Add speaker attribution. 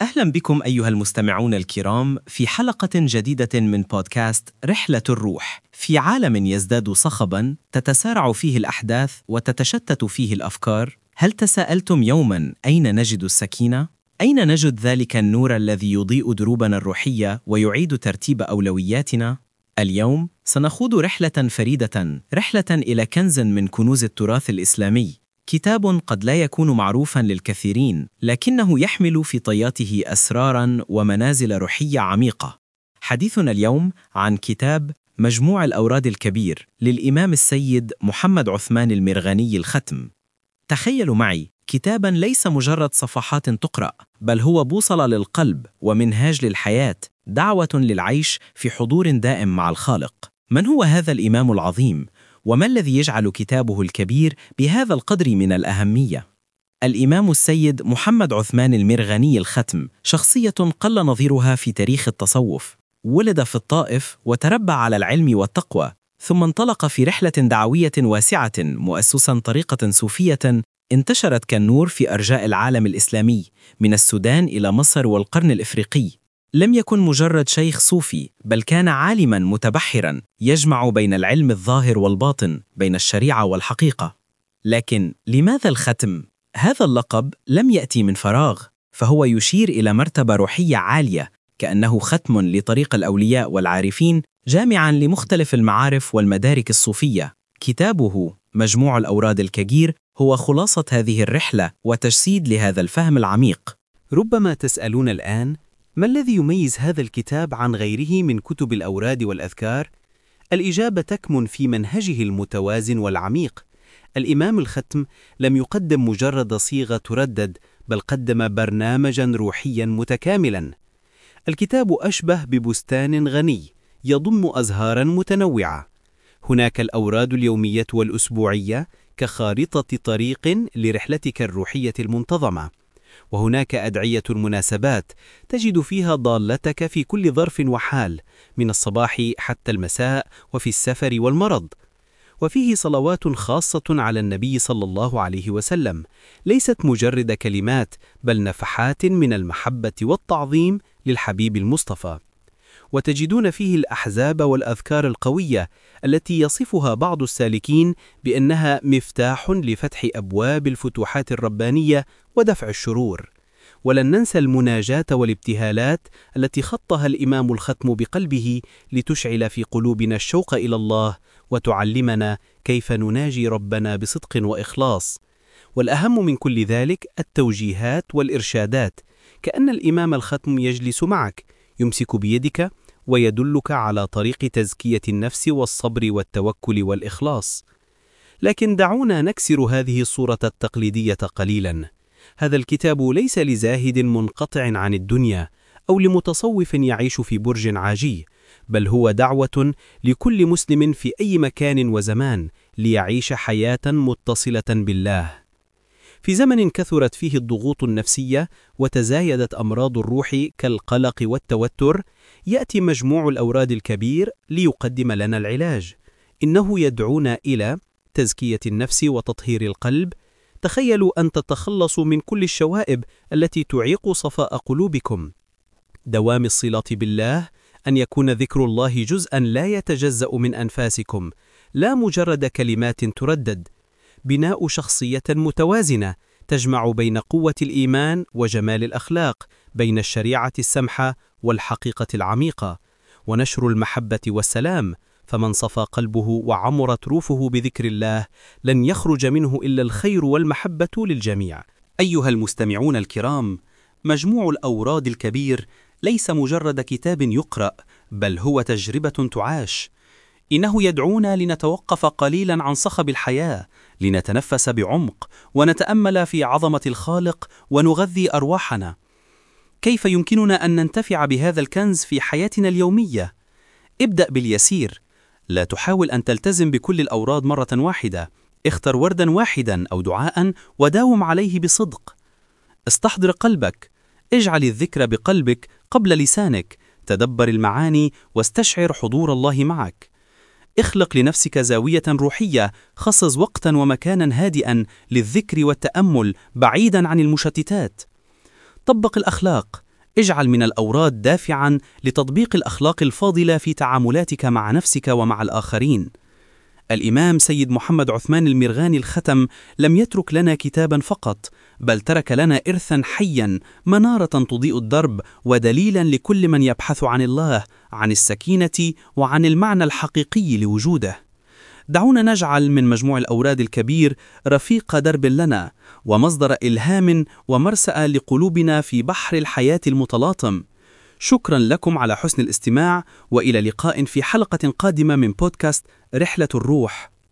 Speaker 1: أهلا بكم أيها المستمعون الكرام في حلقة جديدة من بودكاست رحلة الروح. في عالم يزداد صخبا تتسارع فيه الأحداث وتتشتت فيه الأفكار، هل تساءلتم يوما أين نجد السكينة؟ أين نجد ذلك النور الذي يضيء دروبنا الروحية ويعيد ترتيب أولوياتنا؟ اليوم سنخوض رحلة فريدة، رحلة إلى كنز من كنوز التراث الإسلامي، كتاب قد لا يكون معروفا للكثيرين لكنه يحمل في طياته اسرارا ومنازل روحية عميقة. حديثنا اليوم عن كتاب مجموع الأوراد الكبير للإمام السيد محمد عثمان المرغني الختم. تخيلوا معي كتابا ليس مجرد صفحات تقرأ بل هو بوصلة للقلب ومنهاج للحياة دعوة للعيش في حضور دائم مع الخالق. من هو هذا الإمام العظيم؟ وما الذي يجعل كتابه الكبير بهذا القدر من الأهمية؟ الإمام السيد محمد عثمان المرغني الختم شخصية قل نظيرها في تاريخ التصوف ولد في الطائف وتربى على العلم والتقوى ثم انطلق في رحلة دعوية واسعة مؤسسا طريقة صوفية انتشرت كالنور في أرجاء العالم الإسلامي من السودان إلى مصر والقرن الإفريقي لم يكن مجرد شيخ صوفي بل كان عالما متبحرا يجمع بين العلم الظاهر والباطن بين الشريعة والحقيقة. لكن لماذا الختم؟ هذا اللقب لم يأتي من فراغ فهو يشير إلى مرتبة روحية عالية كأنه ختم لطريق الأولياء والعارفين جامعا لمختلف المعارف والمدارك الصوفية. كتابه مجموع الأوراد الكجير هو خلاصة هذه الرحلة وتجسيد لهذا الفهم العميق.
Speaker 2: ربما تسألون الآن ما الذي يميز هذا الكتاب عن غيره من كتب الأوراد والأذكار؟ الإجابة تكمن في منهجه المتوازن والعميق. الإمام الختم لم يقدم مجرد صيغة تردد، بل قدم برنامجا روحيا متكاملا. الكتاب أشبه ببستان غني، يضم أزهارا متنوعة. هناك الأوراد اليومية والأسبوعية كخارطة طريق لرحلتك الروحية المنتظمة. وهناك أدعية المناسبات تجد فيها ضالتك في كل ظرف وحال من الصباح حتى المساء وفي السفر والمرض. وفيه صلوات خاصة على النبي صلى الله عليه وسلم ليست مجرد كلمات بل نفحات من المحبة والتعظيم للحبيب المصطفى. وتجدون فيه الأحزاب والأذكار القوية التي يصفها بعض السالكين بأنها مفتاح لفتح أبواب الفتوحات الربانية ودفع الشرور. ولن ننسى المناجاة والابتهالات التي خطها الإمام الختم بقلبه لتشعل في قلوبنا الشوق إلى الله وتعلمنا كيف نناجي ربنا بصدق وإخلاص. والأهم من كل ذلك التوجيهات والإرشادات كأن الإمام الختم يجلس معك يمسك بيدك ويدلك على طريق تزكية النفس والصبر والتوكل والإخلاص. لكن دعونا نكسر هذه الصورة التقليدية قليلاً. هذا الكتاب ليس لزاهد منقطع عن الدنيا أو لمتصوف يعيش في برج عاجي بل هو دعوة لكل مسلم في أي مكان وزمان ليعيش حياة متصلة بالله. في زمن كثرت فيه الضغوط النفسية وتزايدت أمراض الروح كالقلق والتوتر يأتي مجموع الأوراد الكبير ليقدم لنا العلاج. إنه يدعونا إلى تزكية النفس وتطهير القلب. تخيلوا أن تتخلصوا من كل الشوائب التي تعيق صفاء قلوبكم. دوام الصلة بالله أن يكون ذكر الله جزءا لا يتجزأ من أنفاسكم. لا مجرد كلمات تردد بناء شخصية متوازنة تجمع بين قوة الإيمان وجمال الأخلاق بين الشريعة السمحة والحقيقة العميقة. ونشر المحبة والسلام فمن صفى قلبه وعمرت روفه بذكر الله لن يخرج منه إلا الخير والمحبة للجميع. أيها المستمعون الكرام مجموع الأوراد الكبير ليس مجرد كتاب يقرأ بل هو تجربة تعاش. إنه يدعونا لنتوقف قليلا عن صخب الحياة لنتنفس بعمق ونتأمل في عظمة الخالق ونغذي أرواحنا. كيف يمكننا أن ننتفع بهذا الكنز في حياتنا اليومية؟ ابدأ باليسير. لا تحاول أن تلتزم بكل الأوراد مرة واحدة. اختر وردا واحدا أو دعاء وداوم عليه بصدق. استحضر قلبك. اجعل الذكر بقلبك قبل لسانك. تدبر المعاني واستشعر حضور الله معك. اخلق لنفسك زاوية روحية خصص وقتا ومكانا هادئا للذكر والتأمل بعيدا عن المشتتات طبق الأخلاق اجعل من الأوراد دافعا لتطبيق الأخلاق الفاضلة في تعاملاتك مع نفسك ومع الآخرين. الإمام سيد محمد عثمان المرغاني الختم لم يترك لنا كتابا فقط، بل ترك لنا إرثا حيا منارة تضيء الدرب ودليلا لكل من يبحث عن الله، عن السكينة وعن المعنى الحقيقي لوجوده. دعونا نجعل من مجموع الأوراد الكبير رفيق درب لنا ومصدر إلهام ومرسأ لقلوبنا في بحر الحياة المتلاطم. شكرا لكم على حسن الاستماع وإلى لقاء في حلقة قادمة من بودكاست رحلة الروح.